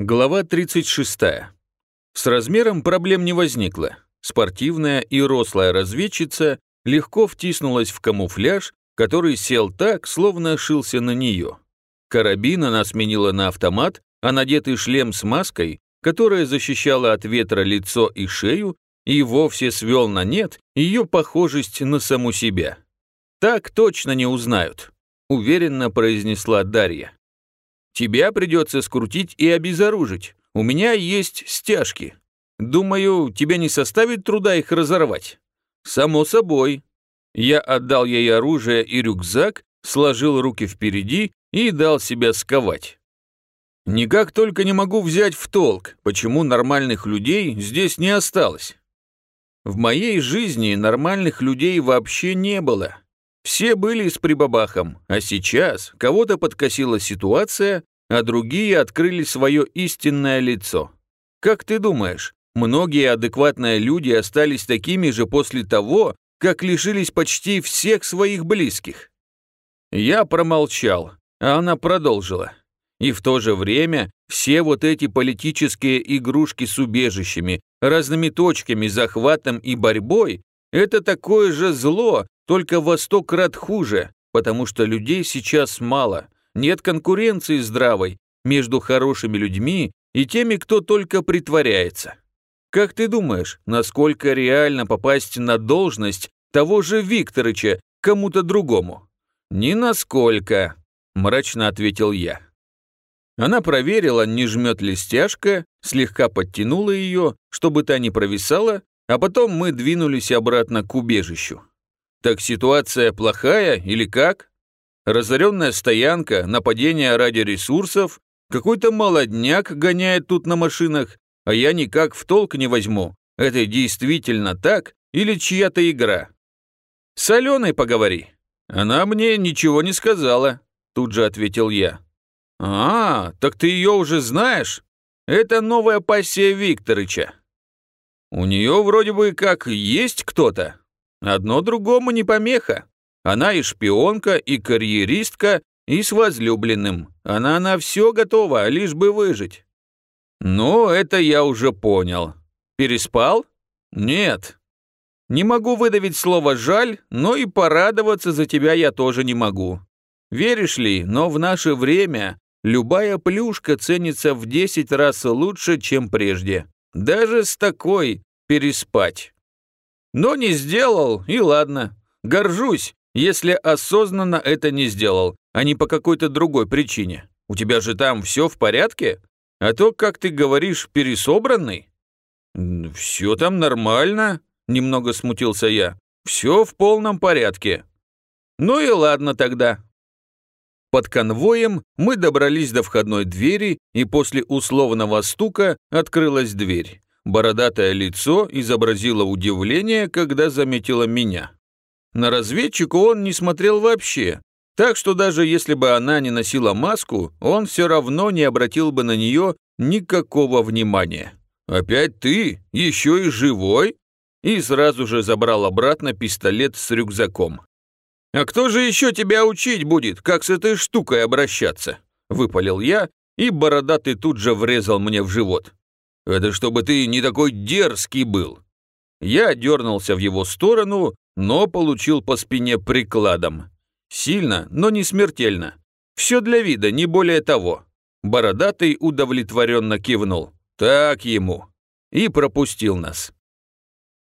Глава 36. С размером проблем не возникло. Спортивная и рослая разведчица легко втиснулась в камуфляж, который сел так, словно шился на нее. Карабин она сменила на автомат, а надетый шлем с маской, которая защищала от ветра лицо и шею, и вовсе свел на нет ее похожесть на саму себя. «Так точно не узнают», — уверенно произнесла Дарья. Тебя придется скрутить и обезоружить. У меня есть стяжки. Думаю, тебе не составит труда их разорвать. Само собой. Я отдал ей оружие и рюкзак, сложил руки впереди и дал себя сковать. Никак только не могу взять в толк, почему нормальных людей здесь не осталось. В моей жизни нормальных людей вообще не было. Все были с прибабахом, а сейчас кого-то подкосила ситуация, а другие открыли свое истинное лицо. Как ты думаешь, многие адекватные люди остались такими же после того, как лишились почти всех своих близких? Я промолчал, а она продолжила. И в то же время все вот эти политические игрушки с убежищами, разными точками, захватом и борьбой – это такое же зло, только во сто крат хуже, потому что людей сейчас мало – нет конкуренции здравой между хорошими людьми и теми, кто только притворяется. Как ты думаешь, насколько реально попасть на должность того же Викторыча кому-то другому? Ни насколько, мрачно ответил я. Она проверила, не жмет ли стяжка, слегка подтянула ее, чтобы та не провисала, а потом мы двинулись обратно к убежищу. Так ситуация плохая или как? Разоренная стоянка, нападение ради ресурсов, какой-то молодняк гоняет тут на машинах, а я никак в толк не возьму, это действительно так или чья-то игра. С Аленой поговори. Она мне ничего не сказала, тут же ответил я. А, так ты ее уже знаешь? Это новая пассия Викторыча. У нее вроде бы как есть кто-то. Одно другому не помеха. Она и шпионка, и карьеристка, и с возлюбленным. Она на все готова, лишь бы выжить. Ну, это я уже понял. Переспал? Нет. Не могу выдавить слово «жаль», но и порадоваться за тебя я тоже не могу. Веришь ли, но в наше время любая плюшка ценится в 10 раз лучше, чем прежде. Даже с такой переспать. Но не сделал, и ладно. Горжусь, если осознанно это не сделал, а не по какой-то другой причине. У тебя же там все в порядке? А то, как ты говоришь, пересобранный?» «Все там нормально», — немного смутился я. «Все в полном порядке». «Ну и ладно тогда». Под конвоем мы добрались до входной двери, и после условного стука открылась дверь. Бородатое лицо изобразило удивление, когда заметило меня. На разведчику он не смотрел вообще, так что даже если бы она не носила маску, он все равно не обратил бы на нее никакого внимания. «Опять ты? Еще и живой?» И сразу же забрал обратно пистолет с рюкзаком. «А кто же еще тебя учить будет, как с этой штукой обращаться?» Выпалил я, и бородатый тут же врезал мне в живот. «Это чтобы ты не такой дерзкий был». Я дернулся в его сторону, но получил по спине прикладом. Сильно, но не смертельно. Все для вида, не более того. Бородатый удовлетворенно кивнул. Так ему. И пропустил нас.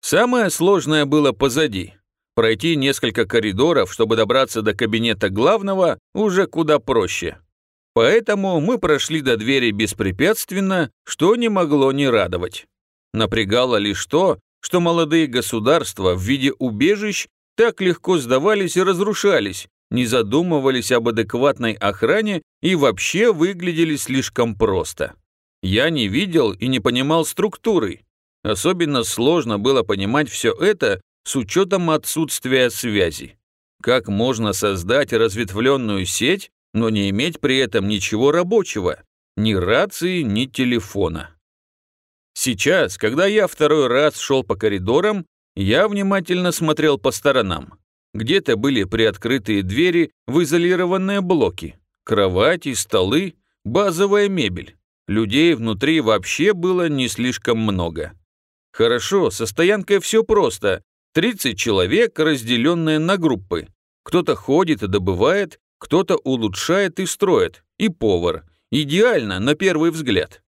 Самое сложное было позади. Пройти несколько коридоров, чтобы добраться до кабинета главного, уже куда проще. Поэтому мы прошли до двери беспрепятственно, что не могло не радовать. Напрягало лишь то, что молодые государства в виде убежищ так легко сдавались и разрушались, не задумывались об адекватной охране и вообще выглядели слишком просто. Я не видел и не понимал структуры. Особенно сложно было понимать все это с учетом отсутствия связи. Как можно создать разветвленную сеть, но не иметь при этом ничего рабочего, ни рации, ни телефона? Сейчас, когда я второй раз шел по коридорам, я внимательно смотрел по сторонам. Где-то были приоткрытые двери в изолированные блоки, кровати, столы, базовая мебель. людей внутри вообще было не слишком много. Хорошо, со стоянкой все просто. 30 человек, разделенные на группы. Кто-то ходит и добывает, кто-то улучшает и строит, и повар. Идеально, на первый взгляд.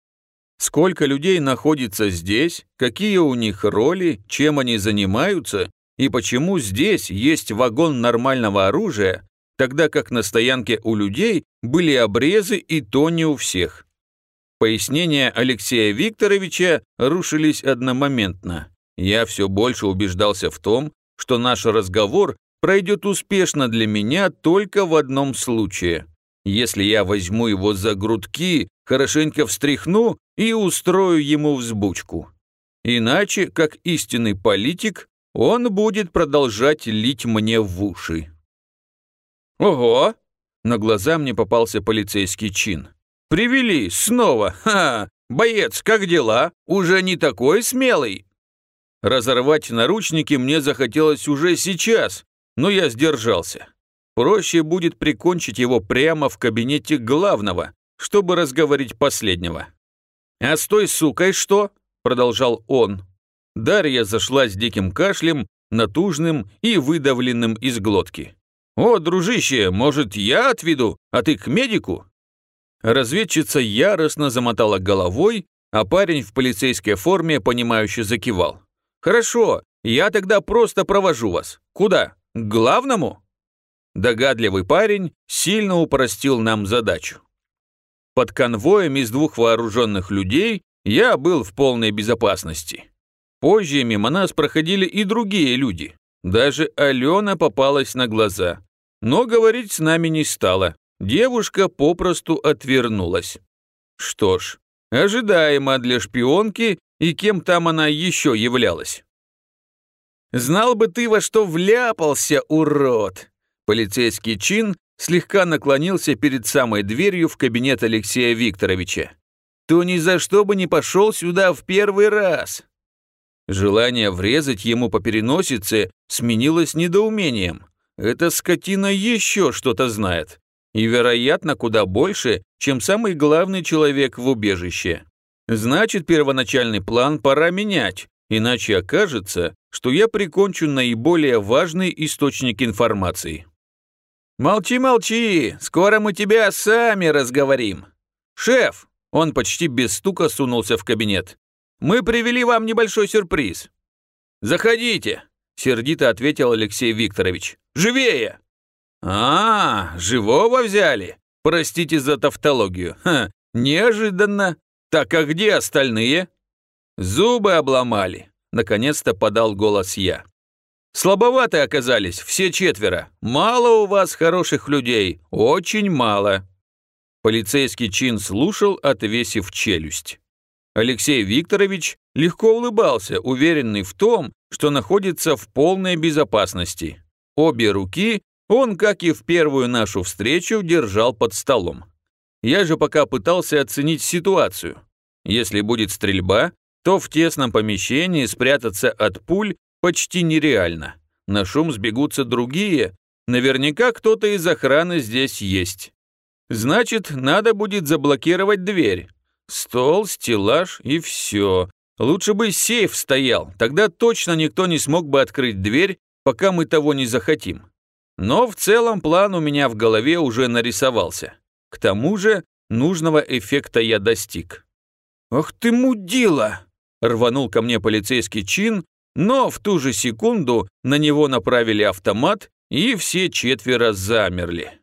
Сколько людей находится здесь, какие у них роли, чем они занимаются, и почему здесь есть вагон нормального оружия, тогда как на стоянке у людей были обрезы и то не у всех. Пояснения Алексея Викторовича рушились одномоментно. Я все больше убеждался в том, что наш разговор пройдет успешно для меня только в одном случае. Если я возьму его за грудки, хорошенько встряхну и устрою ему взбучку. Иначе, как истинный политик, он будет продолжать лить мне в уши. Ого! На глаза мне попался полицейский чин. Привели снова. Ха! Боец, как дела? Уже не такой смелый. Разорвать наручники мне захотелось уже сейчас, но я сдержался. Проще будет прикончить его прямо в кабинете главного, чтобы разговорить последнего. «А с той сукой что?» – продолжал он. Дарья зашла с диким кашлем, натужным и выдавленным из глотки. «О, дружище, может, я отведу, а ты к медику?» Разведчица яростно замотала головой, а парень в полицейской форме, понимающе закивал. «Хорошо, я тогда просто провожу вас. Куда? К главному?» Догадливый парень сильно упростил нам задачу. Под конвоем из двух вооруженных людей я был в полной безопасности. Позже мимо нас проходили и другие люди. Даже Алена попалась на глаза. Но говорить с нами не стала. Девушка попросту отвернулась. Что ж, ожидаемо для шпионки и кем там она еще являлась. «Знал бы ты, во что вляпался, урод!» Полицейский чин слегка наклонился перед самой дверью в кабинет Алексея Викторовича. «То ни за что бы не пошел сюда в первый раз!» Желание врезать ему по переносице сменилось недоумением. Эта скотина еще что-то знает и, вероятно, куда больше, чем самый главный человек в убежище. Значит, первоначальный план пора менять, иначе окажется, что я прикончу наиболее важный источник информации. «Молчи, молчи, скоро мы тебя сами разговорим». «Шеф!» – он почти без стука сунулся в кабинет. «Мы привели вам небольшой сюрприз». «Заходите», – сердито ответил Алексей Викторович. «Живее!» «А, живого взяли? Простите за тавтологию. Ха, неожиданно. Так а где остальные?» «Зубы обломали», — наконец-то подал голос я. «Слабоваты оказались, все четверо. Мало у вас хороших людей, очень мало». Полицейский чин слушал, отвесив челюсть. Алексей Викторович легко улыбался, уверенный в том, что находится в полной безопасности. Обе руки он, как и в первую нашу встречу, держал под столом. Я же пока пытался оценить ситуацию. Если будет стрельба, то в тесном помещении спрятаться от пуль почти нереально. На шум сбегутся другие, наверняка кто-то из охраны здесь есть. Значит, надо будет заблокировать дверь. Стол, стеллаж и все. Лучше бы сейф стоял, тогда точно никто не смог бы открыть дверь, пока мы того не захотим. Но в целом план у меня в голове уже нарисовался. К тому же нужного эффекта я достиг. «Ах ты мудила!» – рванул ко мне полицейский чин, но в ту же секунду на него направили автомат, и все четверо замерли.